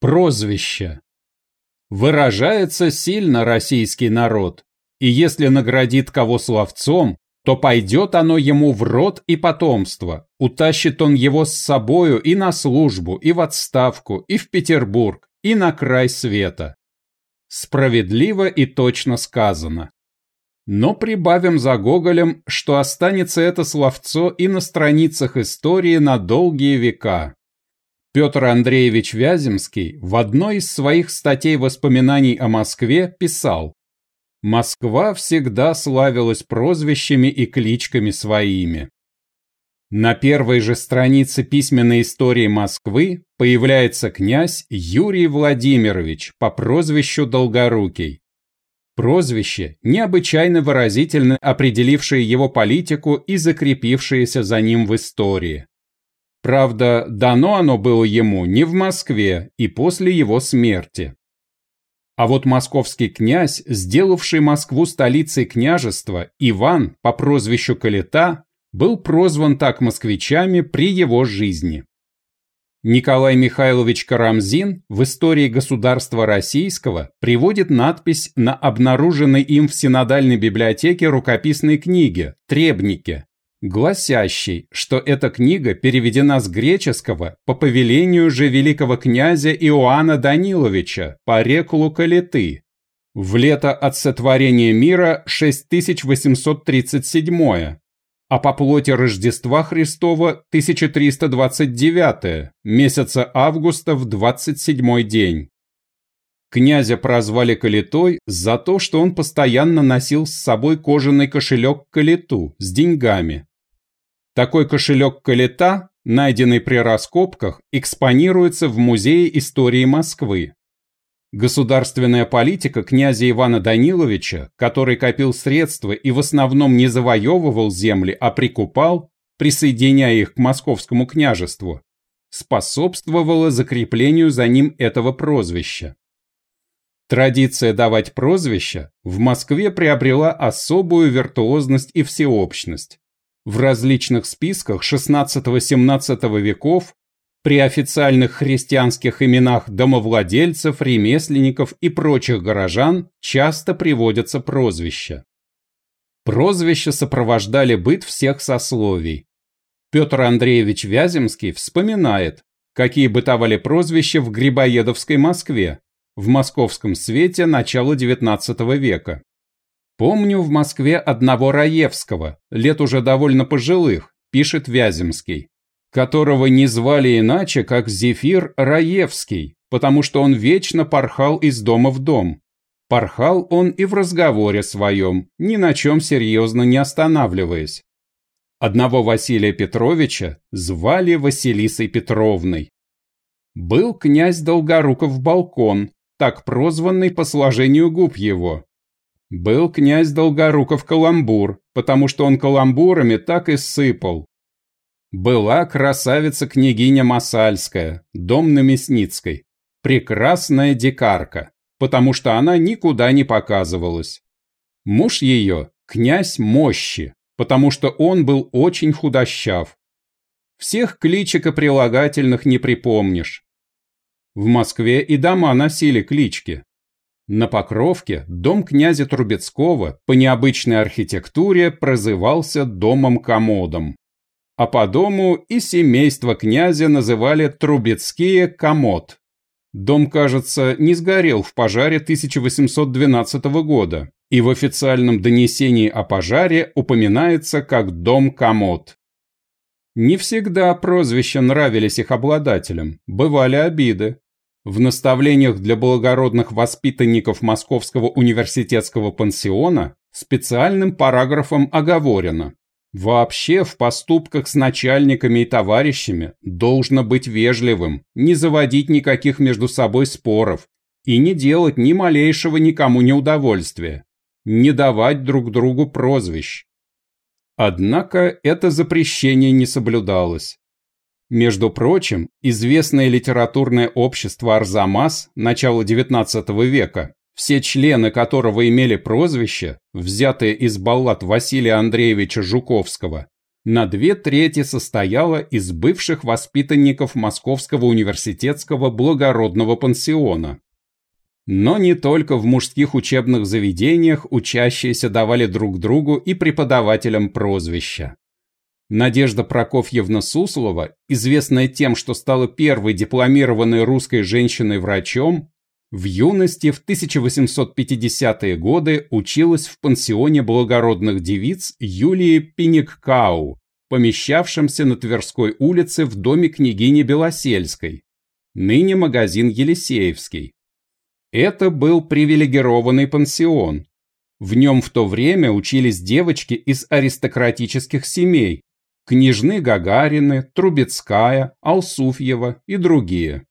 Прозвище. Выражается сильно российский народ, и если наградит кого словцом, то пойдет оно ему в род и потомство, утащит он его с собою и на службу, и в отставку, и в Петербург, и на край света. Справедливо и точно сказано. Но прибавим за Гоголем, что останется это словцо и на страницах истории на долгие века. Петр Андреевич Вяземский в одной из своих статей воспоминаний о Москве писал «Москва всегда славилась прозвищами и кличками своими». На первой же странице письменной истории Москвы появляется князь Юрий Владимирович по прозвищу Долгорукий. Прозвище, необычайно выразительно определившее его политику и закрепившееся за ним в истории. Правда, дано оно было ему не в Москве и после его смерти. А вот московский князь, сделавший Москву столицей княжества, Иван по прозвищу Калита, был прозван так москвичами при его жизни. Николай Михайлович Карамзин в истории государства российского приводит надпись на обнаруженной им в синодальной библиотеке рукописной книге «Требнике», гласящий, что эта книга переведена с греческого по повелению же великого князя Иоанна Даниловича по реку Калиты в лето от сотворения мира 6837 а по плоти Рождества Христова 1329 месяца августа в 27 день. Князя прозвали Калитой за то, что он постоянно носил с собой кожаный кошелек Калиту с деньгами, такой кошелек Калита, найденный при раскопках, экспонируется в Музее истории Москвы. Государственная политика князя Ивана Даниловича, который копил средства и в основном не завоевывал земли, а прикупал, присоединяя их к московскому княжеству, способствовала закреплению за ним этого прозвища. Традиция давать прозвища в Москве приобрела особую виртуозность и всеобщность в различных списках XVI-XVII веков при официальных христианских именах домовладельцев, ремесленников и прочих горожан часто приводятся прозвища. Прозвища сопровождали быт всех сословий. Петр Андреевич Вяземский вспоминает, какие бытовали прозвища в Грибоедовской Москве, в московском свете начала XIX века. Помню в Москве одного Раевского, лет уже довольно пожилых, пишет Вяземский, которого не звали иначе, как Зефир Раевский, потому что он вечно порхал из дома в дом. Порхал он и в разговоре своем, ни на чем серьезно не останавливаясь. Одного Василия Петровича звали Василисой Петровной. Был князь Долгоруков Балкон, так прозванный по сложению губ его, был князь Долгоруков Каламбур, потому что он каламбурами так и сыпал. Была красавица-княгиня Масальская, дом на Мясницкой, прекрасная дикарка, потому что она никуда не показывалась. Муж ее – князь Мощи, потому что он был очень худощав. Всех кличек и прилагательных не припомнишь. В Москве и дома носили клички. На Покровке дом князя Трубецкого по необычной архитектуре прозывался домом-комодом. А по дому и семейство князя называли Трубецкие комод. Дом, кажется, не сгорел в пожаре 1812 года, и в официальном донесении о пожаре упоминается как дом-комод. Не всегда прозвища нравились их обладателям, бывали обиды. В наставлениях для благородных воспитанников Московского университетского пансиона специальным параграфом оговорено. Вообще в поступках с начальниками и товарищами должно быть вежливым, не заводить никаких между собой споров и не делать ни малейшего никому неудовольствия, не давать друг другу прозвищ. Однако это запрещение не соблюдалось. Между прочим, известное литературное общество «Арзамас» начала XIX века, все члены которого имели прозвище, взятые из баллад Василия Андреевича Жуковского, на две трети состояла из бывших воспитанников Московского университетского благородного пансиона. Но не только в мужских учебных заведениях учащиеся давали друг другу и преподавателям прозвища. Надежда Прокофьевна Суслова, известная тем, что стала первой дипломированной русской женщиной-врачом, в юности в 1850-е годы училась в пансионе благородных девиц Юлии Пениккау, помещавшемся на Тверской улице в доме княгини Белосельской, ныне магазин Елисеевский. Это был привилегированный пансион. В нем в то время учились девочки из аристократических семей, княжны Гагарины, Трубецкая, Алсуфьева и другие.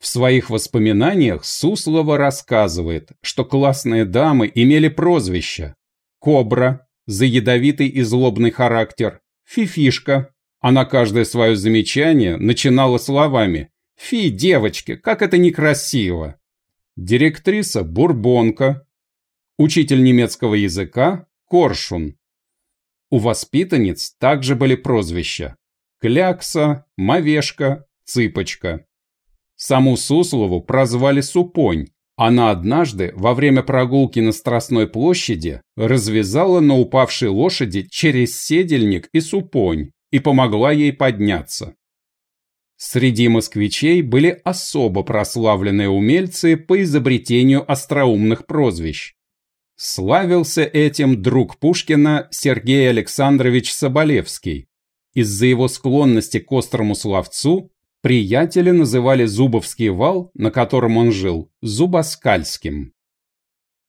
В своих воспоминаниях Суслова рассказывает, что классные дамы имели прозвища «Кобра» за ядовитый и злобный характер, «Фифишка», а на каждое свое замечание начинала словами «Фи, девочки, как это некрасиво!» Директриса Бурбонка, учитель немецкого языка Коршун. У воспитанниц также были прозвища Клякса, Мовешка, Цыпочка. Саму Суслову прозвали Супонь. Она однажды во время прогулки на Страстной площади развязала на упавшей лошади через седельник и супонь и помогла ей подняться. Среди москвичей были особо прославленные умельцы по изобретению остроумных прозвищ. Славился этим друг Пушкина Сергей Александрович Соболевский. Из-за его склонности к острому словцу Приятели называли Зубовский вал, на котором он жил, Зубоскальским.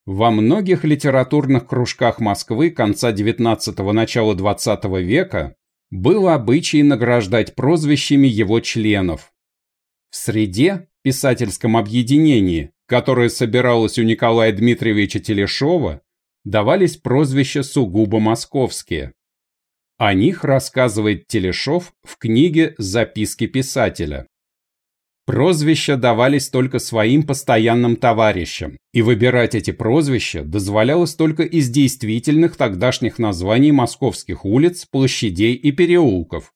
Во многих литературных кружках Москвы конца XIX – начала XX века был обычай награждать прозвищами его членов. В среде, писательском объединении, которое собиралось у Николая Дмитриевича Телешова, давались прозвища сугубо московские. О них рассказывает Телешов в книге «Записки писателя». Прозвища давались только своим постоянным товарищам, и выбирать эти прозвища дозволялось только из действительных тогдашних названий московских улиц, площадей и переулков.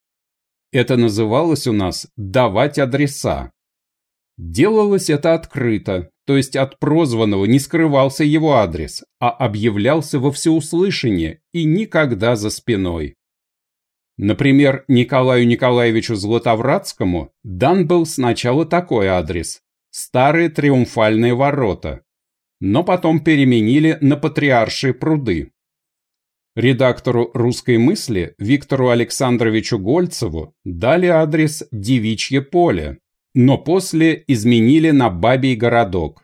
Это называлось у нас «давать адреса». Делалось это открыто, то есть от прозванного не скрывался его адрес, а объявлялся во всеуслышание и никогда за спиной. Например, Николаю Николаевичу Златовратскому дан был сначала такой адрес – Старые Триумфальные ворота, но потом переменили на Патриаршие пруды. Редактору «Русской мысли» Виктору Александровичу Гольцеву дали адрес «Девичье поле», но после изменили на «Бабий городок».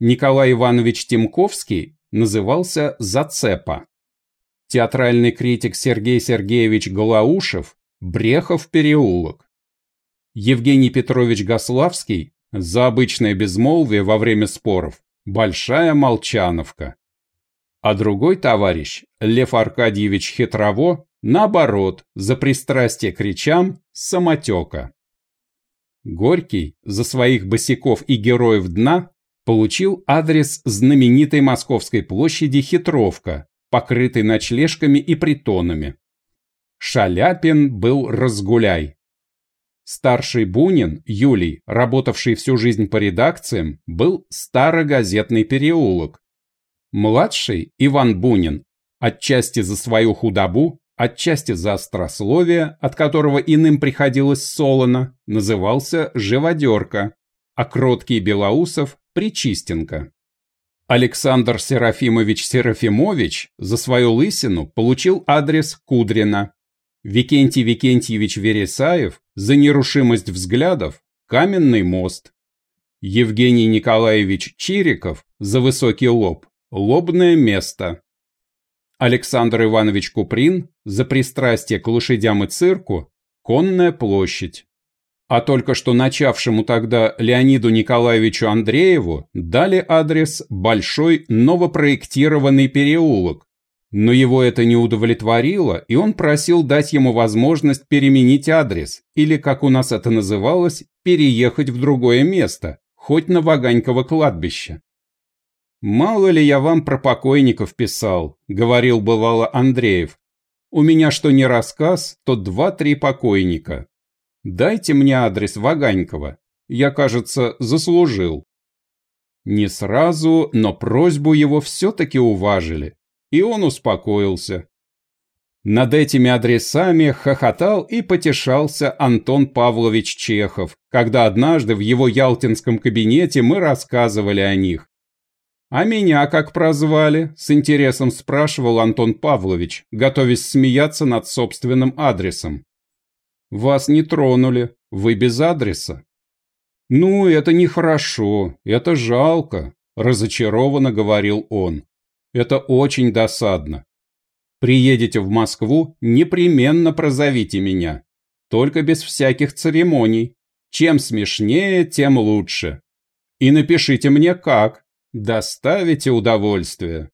Николай Иванович Тимковский назывался «Зацепа». Театральный критик Сергей Сергеевич Голоушев «Брехов переулок». Евгений Петрович Гославский за обычное безмолвие во время споров «Большая Молчановка». А другой товарищ, Лев Аркадьевич Хитрово, наоборот, за пристрастие к речам самотека. Горький за своих босиков и героев дна получил адрес знаменитой московской площади Хитровка, покрытый ночлежками и притонами. Шаляпин был разгуляй. Старший Бунин, Юлий, работавший всю жизнь по редакциям, был старогазетный переулок. Младший, Иван Бунин, отчасти за свою худобу, отчасти за острословие, от которого иным приходилось солоно, назывался Живодерка, а кроткий Белоусов – Причистенко. Александр Серафимович Серафимович за свою лысину получил адрес Кудрина. Викентий Викентьевич Вересаев за нерушимость взглядов – Каменный мост. Евгений Николаевич Чириков за высокий лоб – Лобное место. Александр Иванович Куприн за пристрастие к лошадям и цирку – Конная площадь а только что начавшему тогда Леониду Николаевичу Андрееву дали адрес «Большой новопроектированный переулок». Но его это не удовлетворило, и он просил дать ему возможность переменить адрес, или, как у нас это называлось, переехать в другое место, хоть на Ваганьково кладбище. «Мало ли я вам про покойников писал», — говорил бывало Андреев. У меня что не рассказ, то два-три покойника. Дайте мне адрес Ваганькова. Я, кажется, заслужил. Не сразу, но просьбу его все-таки уважили, и он успокоился. Над этими адресами хохотал и потешался Антон Павлович Чехов, когда однажды в его ялтинском кабинете мы рассказывали о них. «А меня как прозвали?» – с интересом спрашивал Антон Павлович, готовясь смеяться над собственным адресом. «Вас не тронули, вы без адреса». «Ну, это нехорошо, это жалко», – разочарованно говорил он. «Это очень досадно. Приедете в Москву, непременно прозовите меня. Только без всяких церемоний. Чем смешнее, тем лучше. И напишите мне как. Доставите удовольствие.